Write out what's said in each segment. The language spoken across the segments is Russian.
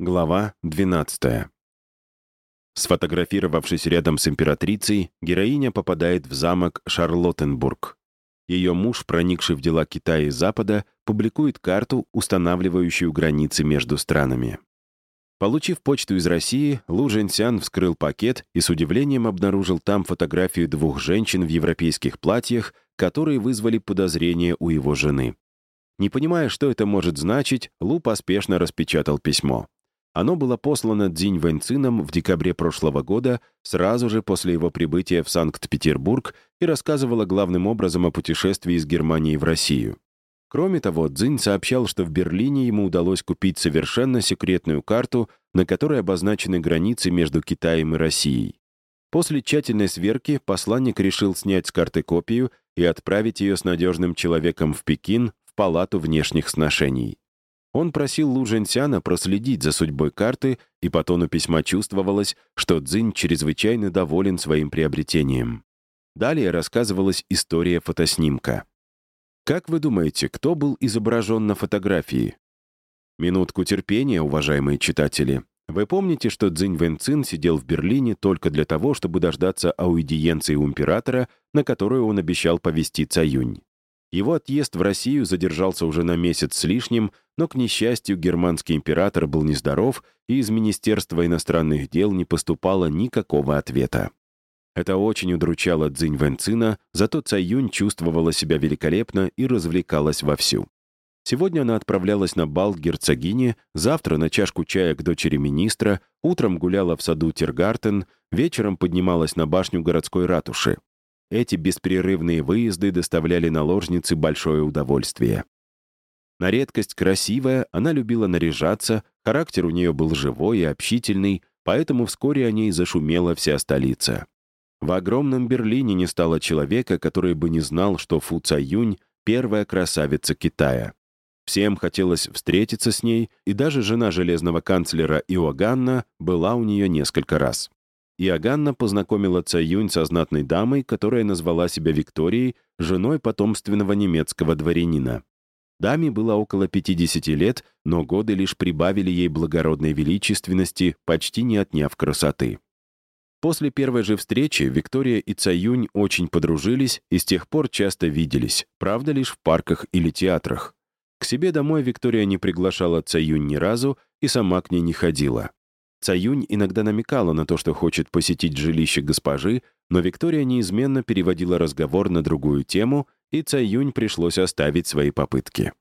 Глава 12. Сфотографировавшись рядом с императрицей, героиня попадает в замок Шарлоттенбург. Ее муж, проникший в дела Китая и Запада, публикует карту, устанавливающую границы между странами. Получив почту из России, Лу Жэньсян вскрыл пакет и с удивлением обнаружил там фотографию двух женщин в европейских платьях, которые вызвали подозрение у его жены. Не понимая, что это может значить, Лу поспешно распечатал письмо. Оно было послано Цзинь Вэньцином в декабре прошлого года, сразу же после его прибытия в Санкт-Петербург и рассказывало главным образом о путешествии из Германии в Россию. Кроме того, Цзинь сообщал, что в Берлине ему удалось купить совершенно секретную карту, на которой обозначены границы между Китаем и Россией. После тщательной сверки посланник решил снять с карты копию и отправить ее с надежным человеком в Пекин в Палату внешних сношений. Он просил Лу Жэньсяна проследить за судьбой карты, и по тону письма чувствовалось, что Цзинь чрезвычайно доволен своим приобретением. Далее рассказывалась история фотоснимка. Как вы думаете, кто был изображен на фотографии? Минутку терпения, уважаемые читатели. Вы помните, что Цзинь Вэньцин сидел в Берлине только для того, чтобы дождаться аудиенции у императора, на которую он обещал повести Цаюнь. Его отъезд в Россию задержался уже на месяц с лишним, но, к несчастью, германский император был нездоров, и из Министерства иностранных дел не поступало никакого ответа. Это очень удручало Цзинь Вэньцина, зато Цаюнь чувствовала себя великолепно и развлекалась вовсю. Сегодня она отправлялась на бал к герцогине, завтра на чашку чая к дочери министра, утром гуляла в саду Тиргартен, вечером поднималась на башню городской ратуши. Эти беспрерывные выезды доставляли наложнице большое удовольствие. На редкость красивая, она любила наряжаться, характер у нее был живой и общительный, поэтому вскоре о ней зашумела вся столица. В огромном Берлине не стало человека, который бы не знал, что Фу Цаюнь — первая красавица Китая. Всем хотелось встретиться с ней, и даже жена железного канцлера Иоганна была у нее несколько раз. Иоганна познакомила Цаюнь со знатной дамой, которая назвала себя Викторией, женой потомственного немецкого дворянина. Даме было около 50 лет, но годы лишь прибавили ей благородной величественности, почти не отняв красоты. После первой же встречи Виктория и Цаюнь очень подружились и с тех пор часто виделись, правда, лишь в парках или театрах. К себе домой Виктория не приглашала Цаюнь ни разу и сама к ней не ходила. Цаюнь иногда намекала на то, что хочет посетить жилище госпожи, но Виктория неизменно переводила разговор на другую тему, и Цаюнь пришлось оставить свои попытки.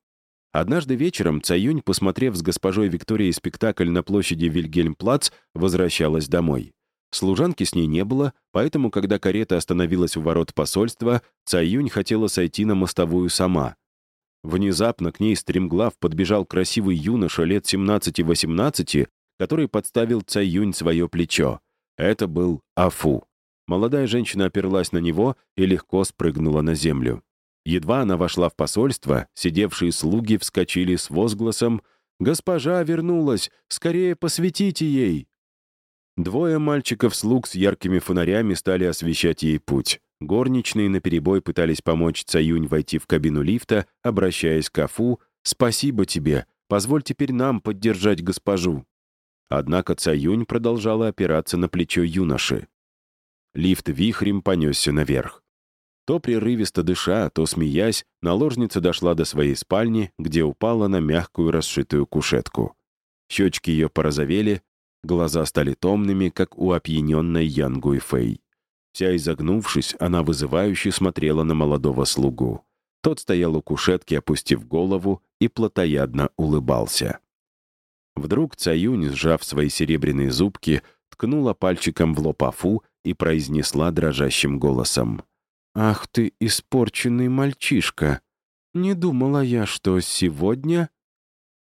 Однажды вечером Цаюнь, посмотрев с госпожой Викторией спектакль на площади Вильгельмплац, возвращалась домой. Служанки с ней не было, поэтому, когда карета остановилась у ворот посольства, Цаюнь хотела сойти на мостовую сама. Внезапно к ней стремглав подбежал красивый юноша лет 17-18 который подставил Цаюнь свое плечо. Это был Афу. Молодая женщина оперлась на него и легко спрыгнула на землю. Едва она вошла в посольство, сидевшие слуги вскочили с возгласом «Госпожа вернулась! Скорее посветите ей!» Двое мальчиков-слуг с яркими фонарями стали освещать ей путь. Горничные наперебой пытались помочь Цаюнь войти в кабину лифта, обращаясь к Афу «Спасибо тебе! Позволь теперь нам поддержать госпожу!» Однако Цаюнь продолжала опираться на плечо юноши. Лифт вихрем понесся наверх. То прерывисто дыша, то смеясь, наложница дошла до своей спальни, где упала на мягкую расшитую кушетку. Щечки ее порозовели, глаза стали томными, как у опьяненной Ян Гуйфэй. Вся изогнувшись, она вызывающе смотрела на молодого слугу. Тот стоял у кушетки, опустив голову, и плотоядно улыбался. Вдруг Цаюнь, сжав свои серебряные зубки, ткнула пальчиком в лоб Афу и произнесла дрожащим голосом. «Ах ты, испорченный мальчишка! Не думала я, что сегодня...»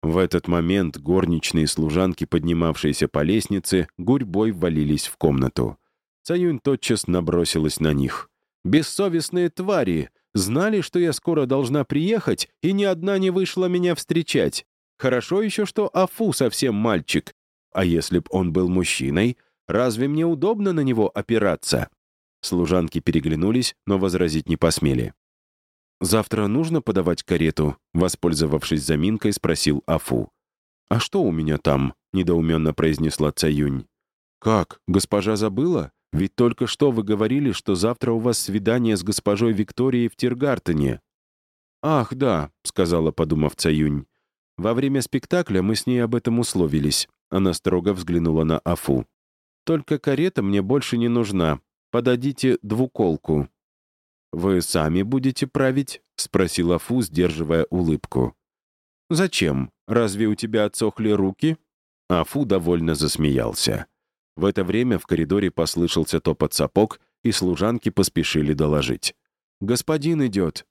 В этот момент горничные служанки, поднимавшиеся по лестнице, гурьбой ввалились в комнату. Цаюнь тотчас набросилась на них. «Бессовестные твари! Знали, что я скоро должна приехать, и ни одна не вышла меня встречать. Хорошо еще, что Афу совсем мальчик. А если б он был мужчиной, разве мне удобно на него опираться?» Служанки переглянулись, но возразить не посмели. «Завтра нужно подавать карету?» Воспользовавшись заминкой, спросил Афу. «А что у меня там?» — недоуменно произнесла Цаюнь. «Как? Госпожа забыла? Ведь только что вы говорили, что завтра у вас свидание с госпожой Викторией в Тиргартене». «Ах, да», — сказала, подумав Цаюнь. «Во время спектакля мы с ней об этом условились». Она строго взглянула на Афу. «Только карета мне больше не нужна. Подадите двуколку». «Вы сами будете править?» — спросил Афу, сдерживая улыбку. «Зачем? Разве у тебя отсохли руки?» Афу довольно засмеялся. В это время в коридоре послышался топот сапог, и служанки поспешили доложить. «Господин идет!»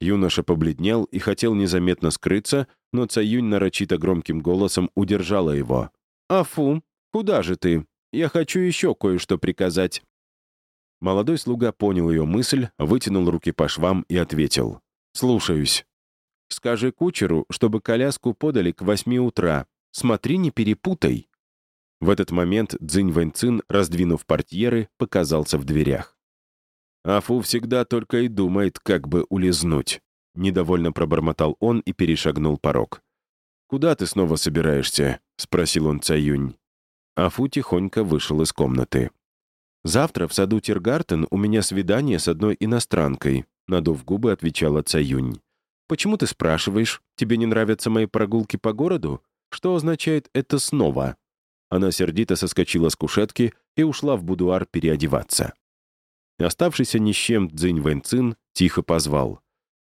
Юноша побледнел и хотел незаметно скрыться, но Цаюнь нарочито громким голосом удержала его. «Афу, куда же ты? Я хочу еще кое-что приказать». Молодой слуга понял ее мысль, вытянул руки по швам и ответил. «Слушаюсь. Скажи кучеру, чтобы коляску подали к восьми утра. Смотри, не перепутай». В этот момент Цзинь Вэньцин, раздвинув портьеры, показался в дверях. Афу всегда только и думает, как бы улизнуть. Недовольно пробормотал он и перешагнул порог. «Куда ты снова собираешься?» — спросил он Цаюнь. Афу тихонько вышел из комнаты. «Завтра в саду Тиргартен у меня свидание с одной иностранкой», — надув губы, отвечала Цаюнь. «Почему ты спрашиваешь? Тебе не нравятся мои прогулки по городу? Что означает это снова?» Она сердито соскочила с кушетки и ушла в будуар переодеваться. Оставшийся ни с чем Цзинь Вэньцин тихо позвал.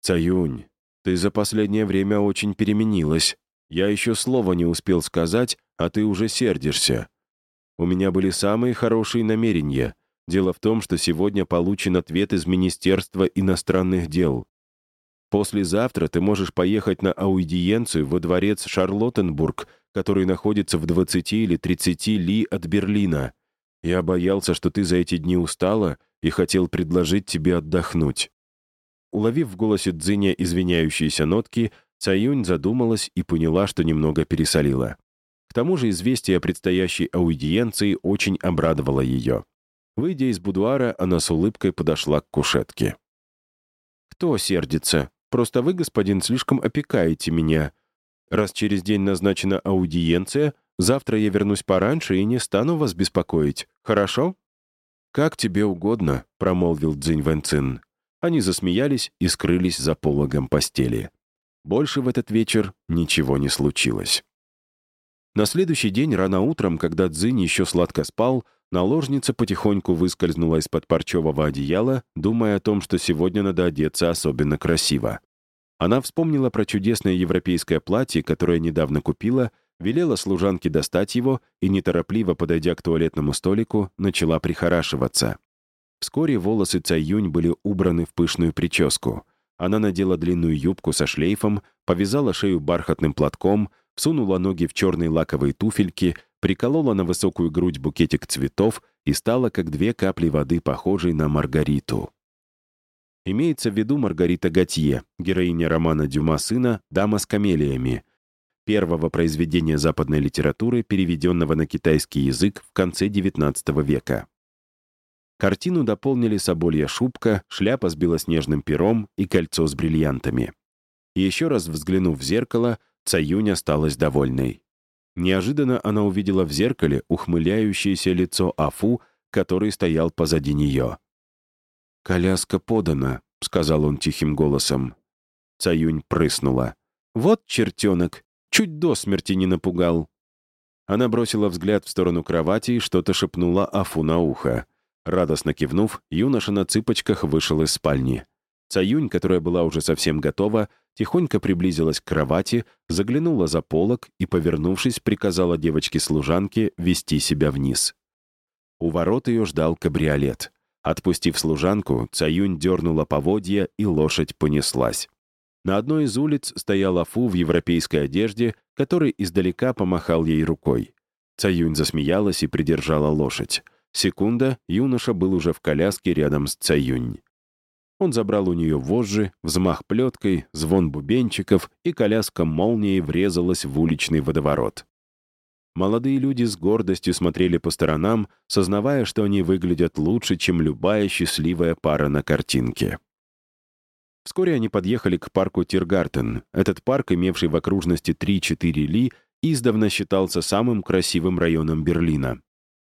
«Цаюнь, ты за последнее время очень переменилась. Я еще слова не успел сказать, а ты уже сердишься. У меня были самые хорошие намерения. Дело в том, что сегодня получен ответ из Министерства иностранных дел. Послезавтра ты можешь поехать на аудиенцию во дворец Шарлоттенбург который находится в 20 или 30 ли от Берлина. Я боялся, что ты за эти дни устала и хотел предложить тебе отдохнуть». Уловив в голосе Дзиня извиняющиеся нотки, Цаюнь задумалась и поняла, что немного пересолила. К тому же известие о предстоящей аудиенции очень обрадовало ее. Выйдя из будуара, она с улыбкой подошла к кушетке. «Кто сердится? Просто вы, господин, слишком опекаете меня. Раз через день назначена аудиенция, завтра я вернусь пораньше и не стану вас беспокоить. Хорошо?» «Как тебе угодно», — промолвил Цзинь Вэнцин. Они засмеялись и скрылись за пологом постели. Больше в этот вечер ничего не случилось. На следующий день рано утром, когда Цзинь еще сладко спал, наложница потихоньку выскользнула из-под парчевого одеяла, думая о том, что сегодня надо одеться особенно красиво. Она вспомнила про чудесное европейское платье, которое недавно купила, велела служанке достать его и, неторопливо подойдя к туалетному столику, начала прихорашиваться. Вскоре волосы Цаюнь были убраны в пышную прическу. Она надела длинную юбку со шлейфом, повязала шею бархатным платком, всунула ноги в черные лаковые туфельки, приколола на высокую грудь букетик цветов и стала, как две капли воды, похожей на Маргариту. Имеется в виду Маргарита Готье, героиня романа Дюма «Сына. Дама с камелиями», первого произведения западной литературы, переведенного на китайский язык в конце XIX века. Картину дополнили соболья шубка, шляпа с белоснежным пером и кольцо с бриллиантами. Еще раз взглянув в зеркало, Цаюнь осталась довольной. Неожиданно она увидела в зеркале ухмыляющееся лицо Афу, который стоял позади нее. «Коляска подана», — сказал он тихим голосом. Цаюнь прыснула. «Вот чертенок! Чуть до смерти не напугал!» Она бросила взгляд в сторону кровати и что-то шепнула Афу на ухо. Радостно кивнув, юноша на цыпочках вышел из спальни. Цаюнь, которая была уже совсем готова, тихонько приблизилась к кровати, заглянула за полок и, повернувшись, приказала девочке-служанке вести себя вниз. У ворот ее ждал кабриолет. Отпустив служанку, Цаюнь дернула поводья, и лошадь понеслась. На одной из улиц стоял Афу в европейской одежде, который издалека помахал ей рукой. Цаюнь засмеялась и придержала лошадь. Секунда, юноша был уже в коляске рядом с Цаюнь. Он забрал у нее вожжи, взмах плеткой, звон бубенчиков, и коляска молнией врезалась в уличный водоворот. Молодые люди с гордостью смотрели по сторонам, сознавая, что они выглядят лучше, чем любая счастливая пара на картинке. Вскоре они подъехали к парку Тиргартен. Этот парк, имевший в окружности 3-4 ли, издавна считался самым красивым районом Берлина.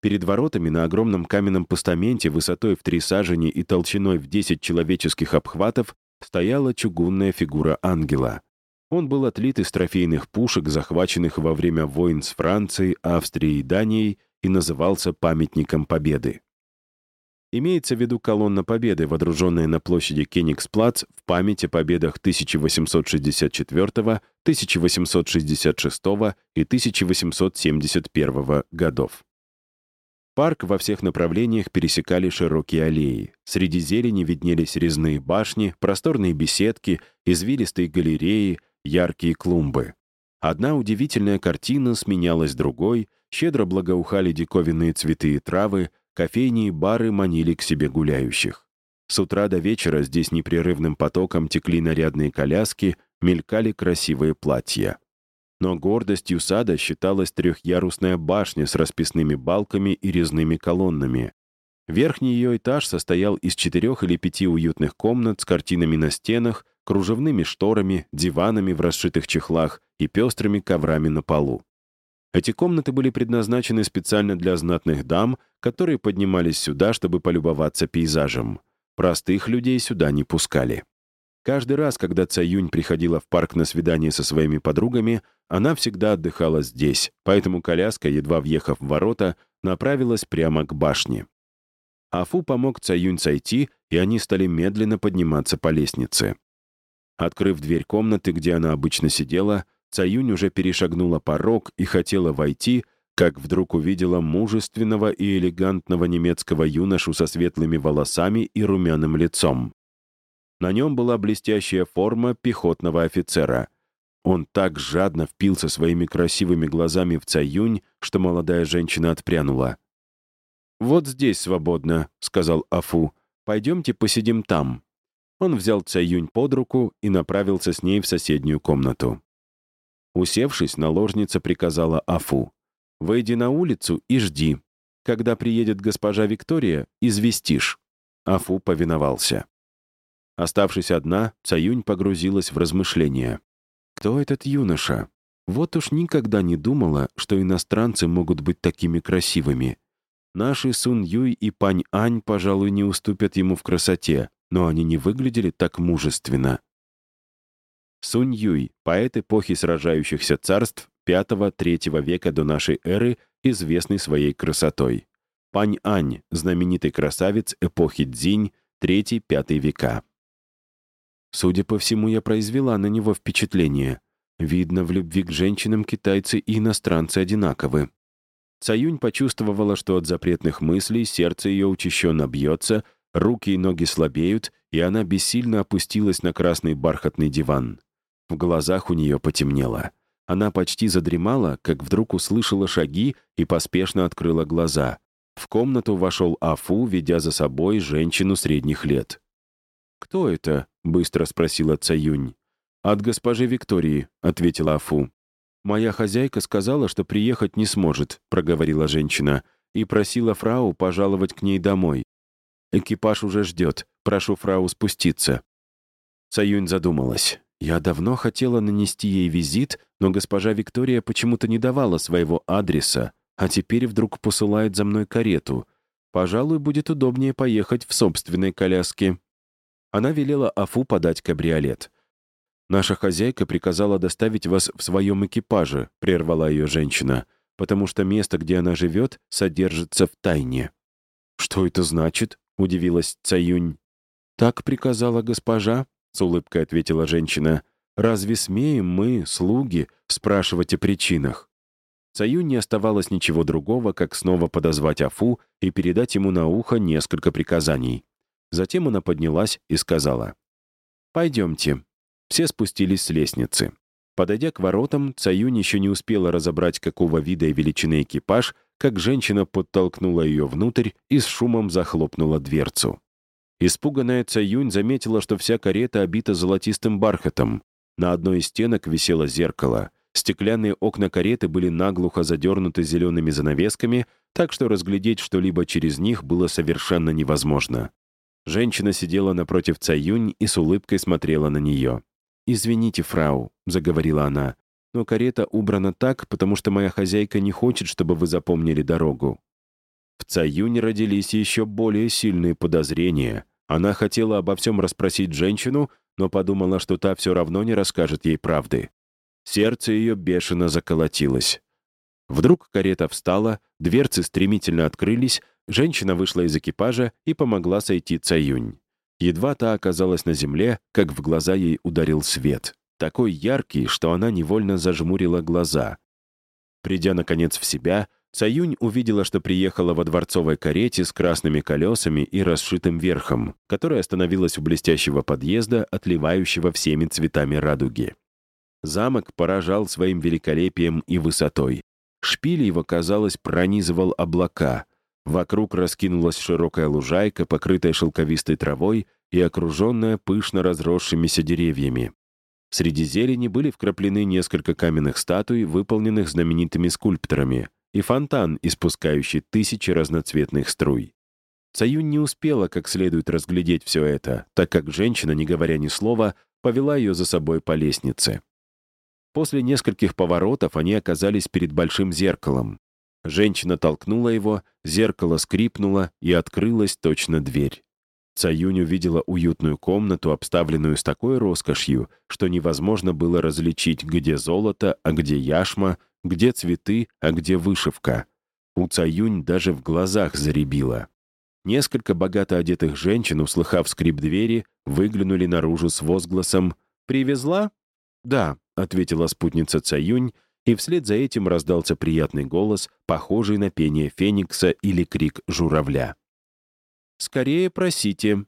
Перед воротами на огромном каменном постаменте высотой в три сажени и толщиной в 10 человеческих обхватов стояла чугунная фигура ангела. Он был отлит из трофейных пушек, захваченных во время войн с Францией, Австрией и Данией, и назывался памятником Победы. Имеется в виду колонна Победы, водруженная на площади Кенигсплац в память о победах 1864, 1866 и 1871 годов. Парк во всех направлениях пересекали широкие аллеи. Среди зелени виднелись резные башни, просторные беседки, извилистые галереи, яркие клумбы. Одна удивительная картина сменялась другой, щедро благоухали диковинные цветы и травы, кофейни и бары манили к себе гуляющих. С утра до вечера здесь непрерывным потоком текли нарядные коляски, мелькали красивые платья. Но гордостью сада считалась трехъярусная башня с расписными балками и резными колоннами. Верхний ее этаж состоял из четырех или пяти уютных комнат с картинами на стенах, кружевными шторами, диванами в расшитых чехлах и пестрыми коврами на полу. Эти комнаты были предназначены специально для знатных дам, которые поднимались сюда, чтобы полюбоваться пейзажем. Простых людей сюда не пускали. Каждый раз, когда Цаюнь приходила в парк на свидание со своими подругами, она всегда отдыхала здесь, поэтому коляска, едва въехав в ворота, направилась прямо к башне. Афу помог Цаюнь сойти, и они стали медленно подниматься по лестнице. Открыв дверь комнаты, где она обычно сидела, Цаюнь уже перешагнула порог и хотела войти, как вдруг увидела мужественного и элегантного немецкого юношу со светлыми волосами и румяным лицом. На нем была блестящая форма пехотного офицера. Он так жадно впился своими красивыми глазами в Цаюнь, что молодая женщина отпрянула. «Вот здесь свободно», — сказал Афу. «Пойдемте посидим там». Он взял Цаюнь под руку и направился с ней в соседнюю комнату. Усевшись, наложница приказала Афу. «Выйди на улицу и жди. Когда приедет госпожа Виктория, известишь». Афу повиновался. Оставшись одна, Цаюнь погрузилась в размышления. Кто этот юноша? Вот уж никогда не думала, что иностранцы могут быть такими красивыми. Наши Сун Юй и Пань Ань, пожалуй, не уступят ему в красоте, но они не выглядели так мужественно. Сунь Юй, поэт эпохи сражающихся царств V-III века до нашей эры, известный своей красотой. Пань Ань, знаменитый красавец эпохи Цзинь, III-V века. Судя по всему, я произвела на него впечатление. Видно, в любви к женщинам китайцы и иностранцы одинаковы. Цаюнь почувствовала, что от запретных мыслей сердце ее учащенно бьется, руки и ноги слабеют, и она бессильно опустилась на красный бархатный диван. В глазах у нее потемнело. Она почти задремала, как вдруг услышала шаги и поспешно открыла глаза. В комнату вошел Афу, ведя за собой женщину средних лет. «Кто это?» — быстро спросила Цаюнь. «От госпожи Виктории», — ответила Афу. «Моя хозяйка сказала, что приехать не сможет», — проговорила женщина, и просила фрау пожаловать к ней домой. «Экипаж уже ждет. Прошу фрау спуститься». Цаюнь задумалась. «Я давно хотела нанести ей визит, но госпожа Виктория почему-то не давала своего адреса, а теперь вдруг посылает за мной карету. Пожалуй, будет удобнее поехать в собственной коляске». Она велела Афу подать кабриолет. «Наша хозяйка приказала доставить вас в своем экипаже», — прервала ее женщина, «потому что место, где она живет, содержится в тайне». «Что это значит?» — удивилась Цаюнь. «Так приказала госпожа», — с улыбкой ответила женщина. «Разве смеем мы, слуги, спрашивать о причинах?» Цаюнь не оставалось ничего другого, как снова подозвать Афу и передать ему на ухо несколько приказаний. Затем она поднялась и сказала, «Пойдемте». Все спустились с лестницы. Подойдя к воротам, Цаюнь еще не успела разобрать, какого вида и величины экипаж, как женщина подтолкнула ее внутрь и с шумом захлопнула дверцу. Испуганная Цаюнь заметила, что вся карета обита золотистым бархатом. На одной из стенок висело зеркало. Стеклянные окна кареты были наглухо задернуты зелеными занавесками, так что разглядеть что-либо через них было совершенно невозможно. Женщина сидела напротив Цаюнь и с улыбкой смотрела на нее. «Извините, фрау», — заговорила она, но карета убрана так, потому что моя хозяйка не хочет, чтобы вы запомнили дорогу». В Цаюнь родились еще более сильные подозрения. Она хотела обо всем расспросить женщину, но подумала, что та все равно не расскажет ей правды. Сердце ее бешено заколотилось. Вдруг карета встала, дверцы стремительно открылись, женщина вышла из экипажа и помогла сойти Цаюнь. Едва та оказалась на земле, как в глаза ей ударил свет. Такой яркий, что она невольно зажмурила глаза. Придя, наконец, в себя, Цаюнь увидела, что приехала во дворцовой карете с красными колесами и расшитым верхом, которая остановилась у блестящего подъезда, отливающего всеми цветами радуги. Замок поражал своим великолепием и высотой. Шпиль его, казалось, пронизывал облака. Вокруг раскинулась широкая лужайка, покрытая шелковистой травой и окруженная пышно разросшимися деревьями. Среди зелени были вкраплены несколько каменных статуй, выполненных знаменитыми скульпторами, и фонтан, испускающий тысячи разноцветных струй. Цаюнь не успела как следует разглядеть все это, так как женщина, не говоря ни слова, повела ее за собой по лестнице. После нескольких поворотов они оказались перед большим зеркалом. Женщина толкнула его, зеркало скрипнуло, и открылась точно дверь. Цаюнь увидела уютную комнату, обставленную с такой роскошью, что невозможно было различить, где золото, а где яшма, где цветы, а где вышивка. У Цаюнь даже в глазах заребило. Несколько богато одетых женщин, услыхав скрип двери, выглянули наружу с возгласом «Привезла?» «Да», — ответила спутница Цаюнь, и вслед за этим раздался приятный голос, похожий на пение феникса или крик журавля. «Скорее просите».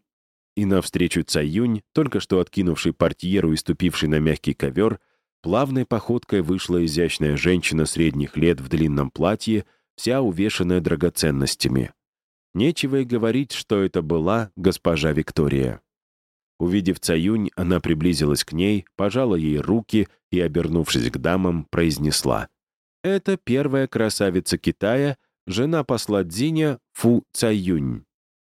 И навстречу Цаюнь, только что откинувший портьеру и ступивший на мягкий ковер, плавной походкой вышла изящная женщина средних лет в длинном платье, вся увешанная драгоценностями. Нечего и говорить, что это была госпожа Виктория. Увидев Цаюнь, она приблизилась к ней, пожала ей руки и, обернувшись к дамам, произнесла. «Это первая красавица Китая, жена посла Дзиня Фу Цаюнь.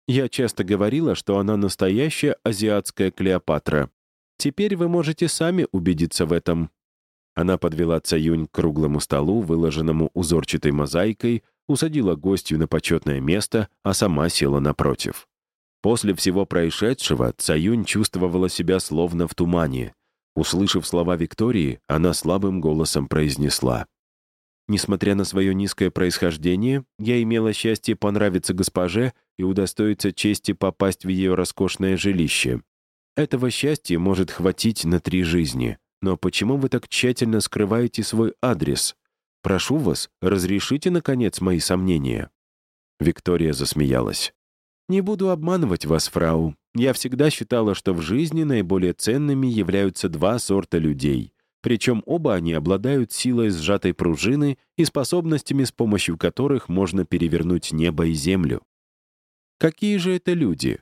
Я часто говорила, что она настоящая азиатская Клеопатра. Теперь вы можете сами убедиться в этом». Она подвела Цаюнь к круглому столу, выложенному узорчатой мозаикой, усадила гостью на почетное место, а сама села напротив. После всего происшедшего Цаюнь чувствовала себя словно в тумане. Услышав слова Виктории, она слабым голосом произнесла. «Несмотря на свое низкое происхождение, я имела счастье понравиться госпоже и удостоиться чести попасть в ее роскошное жилище. Этого счастья может хватить на три жизни. Но почему вы так тщательно скрываете свой адрес? Прошу вас, разрешите, наконец, мои сомнения». Виктория засмеялась. «Не буду обманывать вас, фрау. Я всегда считала, что в жизни наиболее ценными являются два сорта людей. Причем оба они обладают силой сжатой пружины и способностями, с помощью которых можно перевернуть небо и землю. Какие же это люди?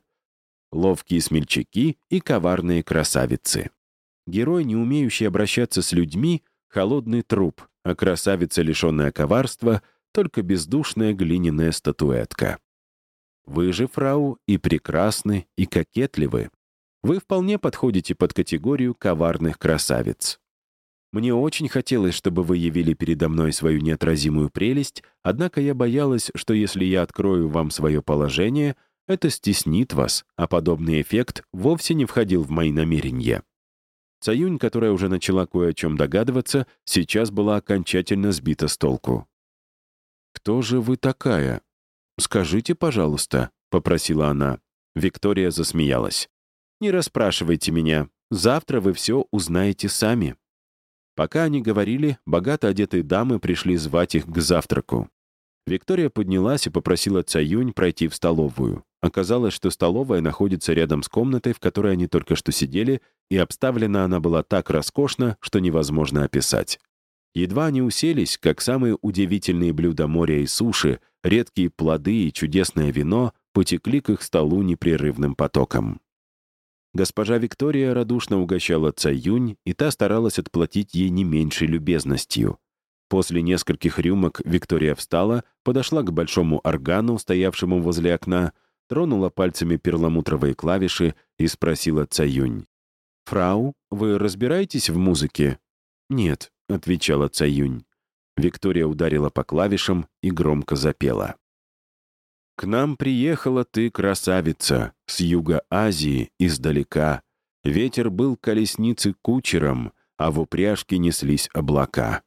Ловкие смельчаки и коварные красавицы. Герой, не умеющий обращаться с людьми, — холодный труп, а красавица, лишенная коварства, — только бездушная глиняная статуэтка. Вы же, фрау, и прекрасны, и кокетливы. Вы вполне подходите под категорию коварных красавиц. Мне очень хотелось, чтобы вы явили передо мной свою неотразимую прелесть, однако я боялась, что если я открою вам свое положение, это стеснит вас, а подобный эффект вовсе не входил в мои намерения. Цаюнь, которая уже начала кое о чем догадываться, сейчас была окончательно сбита с толку. «Кто же вы такая?» «Скажите, пожалуйста», — попросила она. Виктория засмеялась. «Не расспрашивайте меня. Завтра вы все узнаете сами». Пока они говорили, богато одетые дамы пришли звать их к завтраку. Виктория поднялась и попросила Цаюнь пройти в столовую. Оказалось, что столовая находится рядом с комнатой, в которой они только что сидели, и обставлена она была так роскошно, что невозможно описать. Едва они уселись, как самые удивительные блюда моря и суши, редкие плоды и чудесное вино потекли к их столу непрерывным потоком. Госпожа Виктория радушно угощала Цаюнь, и та старалась отплатить ей не меньшей любезностью. После нескольких рюмок Виктория встала, подошла к большому органу, стоявшему возле окна, тронула пальцами перламутровые клавиши и спросила Цаюнь. «Фрау, вы разбираетесь в музыке?» «Нет, — отвечала Цаюнь. Виктория ударила по клавишам и громко запела. «К нам приехала ты, красавица, с юга Азии, издалека. Ветер был колесницы кучером, а в упряжке неслись облака.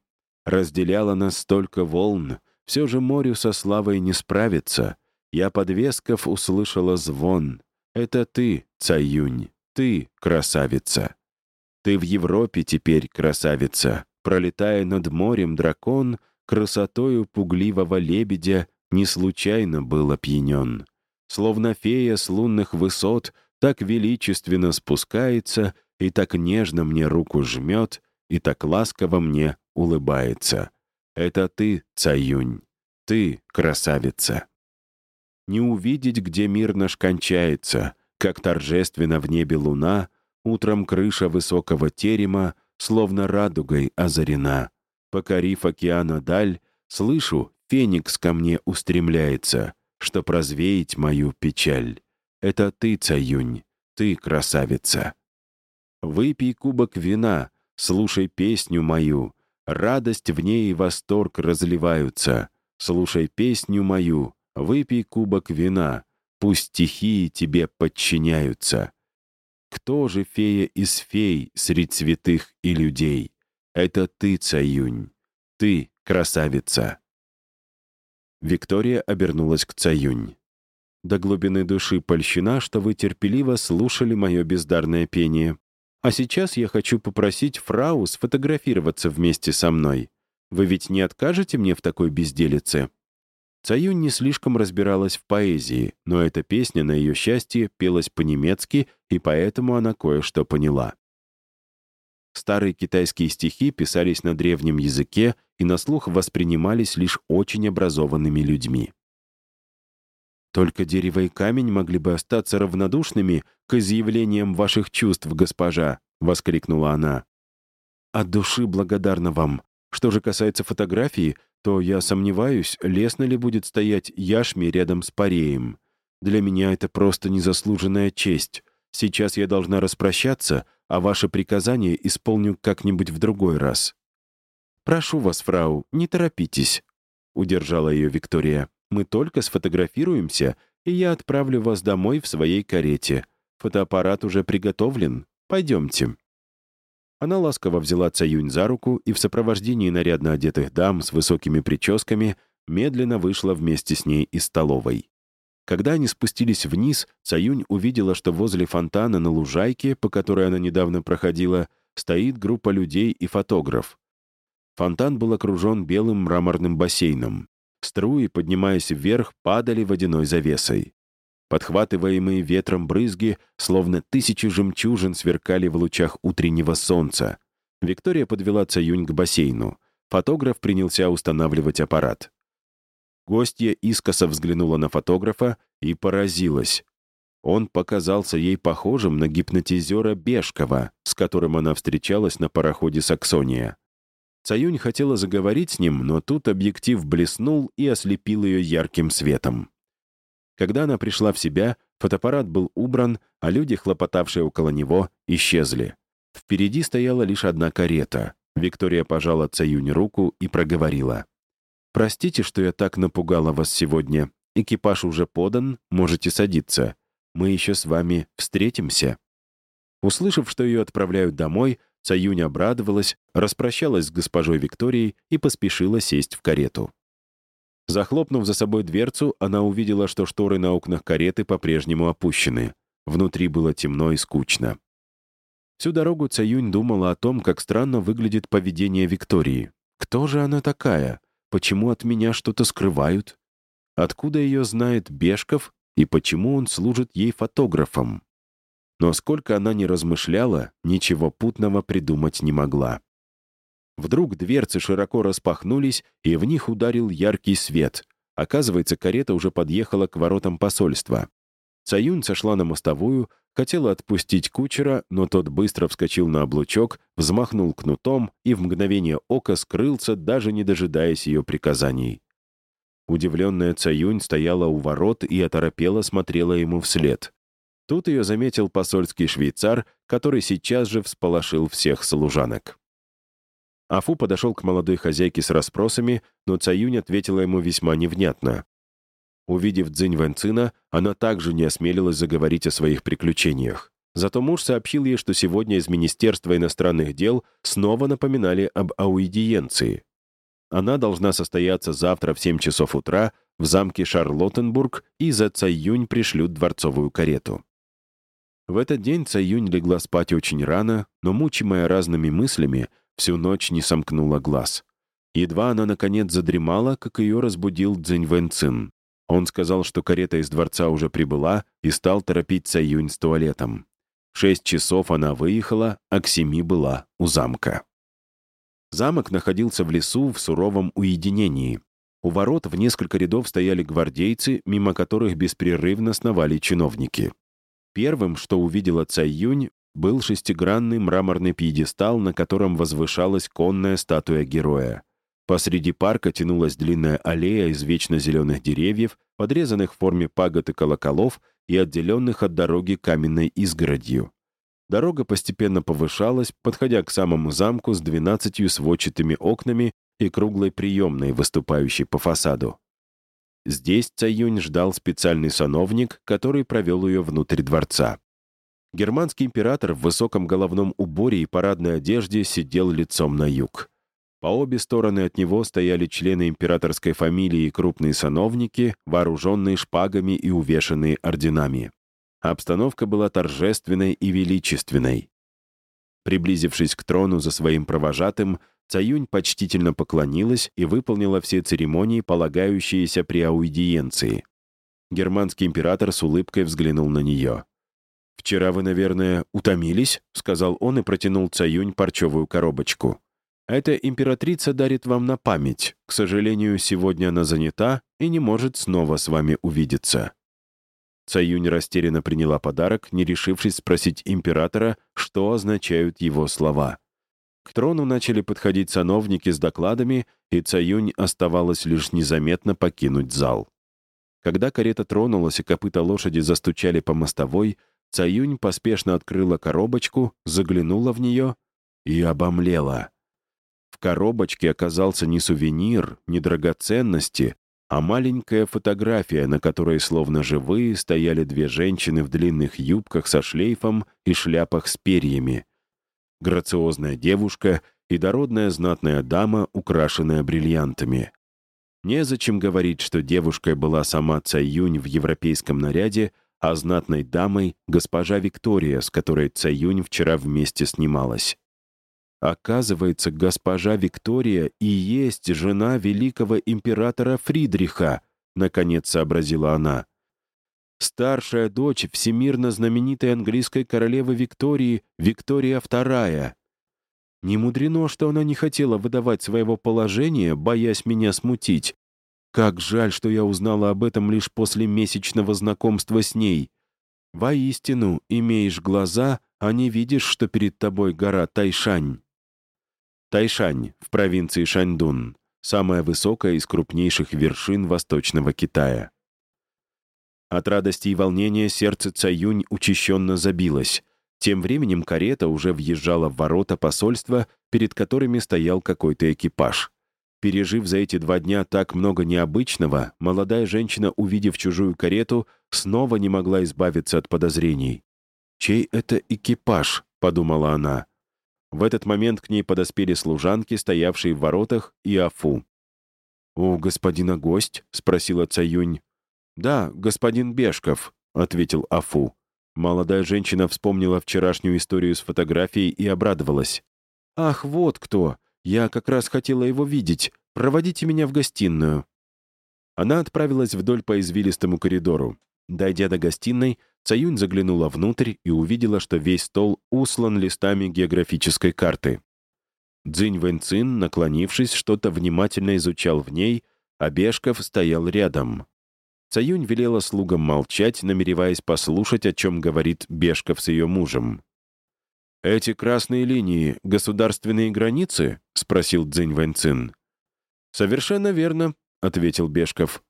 Разделяло нас столько волн, все же морю со славой не справиться. Я подвесков услышала звон. Это ты, Цаюнь, ты, красавица. Ты в Европе теперь, красавица. Пролетая над морем дракон, красотою пугливого лебедя не случайно был опьянен. Словно фея с лунных высот так величественно спускается и так нежно мне руку жмет, и так ласково мне улыбается. Это ты, Цаюнь, ты, красавица. Не увидеть, где мир наш кончается, как торжественно в небе луна, утром крыша высокого терема, словно радугой озарена. Покорив океана даль, слышу, феникс ко мне устремляется, чтоб развеять мою печаль. Это ты, Цаюнь, ты, красавица. Выпей кубок вина, слушай песню мою, радость в ней и восторг разливаются. Слушай песню мою, выпей кубок вина, пусть стихии тебе подчиняются. Кто же фея из фей средь святых и людей? Это ты, Цаюнь. Ты, красавица. Виктория обернулась к Цаюнь. До глубины души польщена, что вы терпеливо слушали мое бездарное пение. А сейчас я хочу попросить фрау сфотографироваться вместе со мной. Вы ведь не откажете мне в такой безделице?» Цаюнь не слишком разбиралась в поэзии, но эта песня, на ее счастье, пелась по-немецки, и поэтому она кое-что поняла. Старые китайские стихи писались на древнем языке и на слух воспринимались лишь очень образованными людьми. Только дерево и камень могли бы остаться равнодушными к изъявлениям ваших чувств, госпожа», — воскликнула она. «От души благодарна вам. Что же касается фотографии, то я сомневаюсь, лестно ли будет стоять яшми рядом с пареем. Для меня это просто незаслуженная честь. Сейчас я должна распрощаться, а ваше приказание исполню как-нибудь в другой раз». «Прошу вас, фрау, не торопитесь», — удержала ее Виктория. Мы только сфотографируемся, и я отправлю вас домой в своей карете. Фотоаппарат уже приготовлен. Пойдемте». Она ласково взяла Цаюнь за руку и в сопровождении нарядно одетых дам с высокими прическами медленно вышла вместе с ней из столовой. Когда они спустились вниз, Цаюнь увидела, что возле фонтана на лужайке, по которой она недавно проходила, стоит группа людей и фотограф. Фонтан был окружен белым мраморным бассейном. Струи, поднимаясь вверх, падали водяной завесой. Подхватываемые ветром брызги, словно тысячи жемчужин, сверкали в лучах утреннего солнца. Виктория подвела Цаюнь к бассейну. Фотограф принялся устанавливать аппарат. Гостья искоса взглянула на фотографа и поразилась. Он показался ей похожим на гипнотизера Бешкова, с которым она встречалась на пароходе «Саксония». Цаюнь хотела заговорить с ним, но тут объектив блеснул и ослепил ее ярким светом. Когда она пришла в себя, фотоаппарат был убран, а люди, хлопотавшие около него, исчезли. Впереди стояла лишь одна карета. Виктория пожала Цаюнь руку и проговорила. «Простите, что я так напугала вас сегодня. Экипаж уже подан, можете садиться. Мы еще с вами встретимся». Услышав, что ее отправляют домой, Цаюнь обрадовалась, распрощалась с госпожой Викторией и поспешила сесть в карету. Захлопнув за собой дверцу, она увидела, что шторы на окнах кареты по-прежнему опущены. Внутри было темно и скучно. Всю дорогу Цаюнь думала о том, как странно выглядит поведение Виктории. Кто же она такая? Почему от меня что-то скрывают? Откуда ее знает Бешков и почему он служит ей фотографом? Но сколько она ни размышляла, ничего путного придумать не могла. Вдруг дверцы широко распахнулись, и в них ударил яркий свет. Оказывается, карета уже подъехала к воротам посольства. Цаюнь сошла на мостовую, хотела отпустить кучера, но тот быстро вскочил на облучок, взмахнул кнутом и в мгновение ока скрылся, даже не дожидаясь ее приказаний. Удивленная Цаюнь стояла у ворот и оторопела смотрела ему вслед. Тут ее заметил посольский швейцар, который сейчас же всполошил всех служанок. Афу подошел к молодой хозяйке с расспросами, но Цаюнь ответила ему весьма невнятно. Увидев Цзинь Вэнцина, она также не осмелилась заговорить о своих приключениях. Зато муж сообщил ей, что сегодня из Министерства иностранных дел снова напоминали об аудиенции. Она должна состояться завтра в 7 часов утра в замке Шарлоттенбург, и за Цаюнь пришлют дворцовую карету. В этот день Цаюнь легла спать очень рано, но, мучимая разными мыслями, всю ночь не сомкнула глаз. Едва она, наконец, задремала, как ее разбудил Цзинь Вэнцин. Он сказал, что карета из дворца уже прибыла, и стал торопить Цаюнь с туалетом. В шесть часов она выехала, а к семи была у замка. Замок находился в лесу в суровом уединении. У ворот в несколько рядов стояли гвардейцы, мимо которых беспрерывно сновали чиновники. Первым, что увидела Цай Юнь, был шестигранный мраморный пьедестал, на котором возвышалась конная статуя героя. Посреди парка тянулась длинная аллея из вечно зеленых деревьев, подрезанных в форме пагод и колоколов и отделенных от дороги каменной изгородью. Дорога постепенно повышалась, подходя к самому замку с двенадцатью сводчатыми окнами и круглой приемной, выступающей по фасаду. Здесь Цаюнь ждал специальный сановник, который провел ее внутрь дворца. Германский император в высоком головном уборе и парадной одежде сидел лицом на юг. По обе стороны от него стояли члены императорской фамилии и крупные сановники, вооруженные шпагами и увешанные орденами. Обстановка была торжественной и величественной. Приблизившись к трону за своим провожатым, Цаюнь почтительно поклонилась и выполнила все церемонии, полагающиеся при аудиенции. Германский император с улыбкой взглянул на нее. «Вчера вы, наверное, утомились?» — сказал он и протянул Цаюнь парчевую коробочку. Эта императрица дарит вам на память. К сожалению, сегодня она занята и не может снова с вами увидеться». Цаюнь растерянно приняла подарок, не решившись спросить императора, что означают его слова. К трону начали подходить сановники с докладами, и Цаюнь оставалось лишь незаметно покинуть зал. Когда карета тронулась и копыта лошади застучали по мостовой, Цаюнь поспешно открыла коробочку, заглянула в нее и обомлела. В коробочке оказался не сувенир, не драгоценности, а маленькая фотография, на которой словно живые стояли две женщины в длинных юбках со шлейфом и шляпах с перьями. Грациозная девушка и дородная знатная дама, украшенная бриллиантами. Незачем говорить, что девушкой была сама Цаюнь в европейском наряде, а знатной дамой — госпожа Виктория, с которой Цаюнь вчера вместе снималась. Оказывается, госпожа Виктория и есть жена великого императора Фридриха, наконец сообразила она. Старшая дочь всемирно знаменитой английской королевы Виктории, Виктория II. Не мудрено, что она не хотела выдавать своего положения, боясь меня смутить. Как жаль, что я узнала об этом лишь после месячного знакомства с ней. Воистину, имеешь глаза, а не видишь, что перед тобой гора Тайшань. Тайшань в провинции Шаньдун, самая высокая из крупнейших вершин Восточного Китая. От радости и волнения сердце Цаюнь учащенно забилось. Тем временем карета уже въезжала в ворота посольства, перед которыми стоял какой-то экипаж. Пережив за эти два дня так много необычного, молодая женщина, увидев чужую карету, снова не могла избавиться от подозрений. «Чей это экипаж?» — подумала она. В этот момент к ней подоспели служанки, стоявшие в воротах, и Афу. «У господина гость?» — спросила Цаюнь. «Да, господин Бешков», — ответил Афу. Молодая женщина вспомнила вчерашнюю историю с фотографией и обрадовалась. «Ах, вот кто! Я как раз хотела его видеть. Проводите меня в гостиную». Она отправилась вдоль по извилистому коридору. Дойдя до гостиной, Цаюнь заглянула внутрь и увидела, что весь стол услан листами географической карты. Цзинь Вэньцин, наклонившись, что-то внимательно изучал в ней, а Бешков стоял рядом. Цаюнь велела слугам молчать, намереваясь послушать, о чем говорит Бешков с ее мужем. «Эти красные линии — государственные границы?» — спросил Цзинь Вэньцин. «Совершенно верно», — ответил Бешков.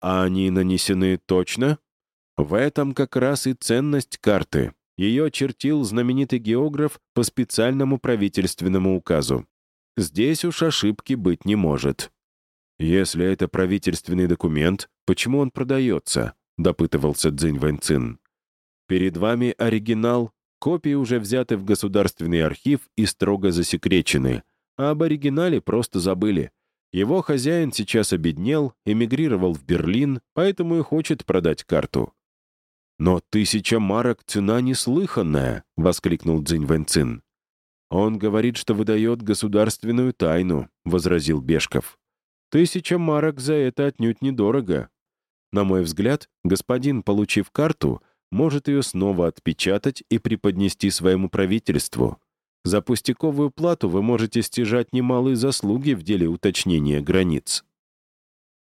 «А они нанесены точно?» В этом как раз и ценность карты. Ее чертил знаменитый географ по специальному правительственному указу. Здесь уж ошибки быть не может. Если это правительственный документ, почему он продается? Допытывался Цзинь Вэньцин. Перед вами оригинал, копии уже взяты в государственный архив и строго засекречены, а об оригинале просто забыли. Его хозяин сейчас обеднел, эмигрировал в Берлин, поэтому и хочет продать карту. «Но тысяча марок — цена неслыханная!» — воскликнул Цзинь Вэньцин. «Он говорит, что выдает государственную тайну», — возразил Бешков. «Тысяча марок за это отнюдь недорого. На мой взгляд, господин, получив карту, может ее снова отпечатать и преподнести своему правительству. За пустяковую плату вы можете стяжать немалые заслуги в деле уточнения границ».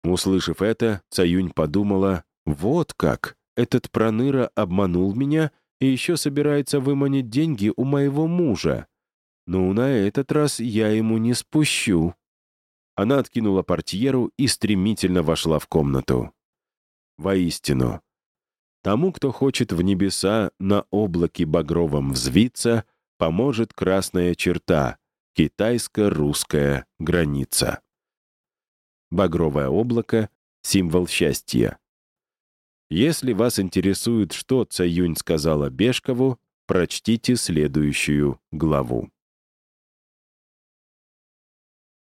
Услышав это, Цаюнь подумала, «Вот как! Этот проныра обманул меня и еще собирается выманить деньги у моего мужа. Ну, на этот раз я ему не спущу». Она откинула портьеру и стремительно вошла в комнату. Воистину, тому, кто хочет в небеса на облаке багровом взвиться, поможет красная черта — китайско-русская граница. Багровое облако — символ счастья. Если вас интересует, что Цаюнь сказала Бешкову, прочтите следующую главу.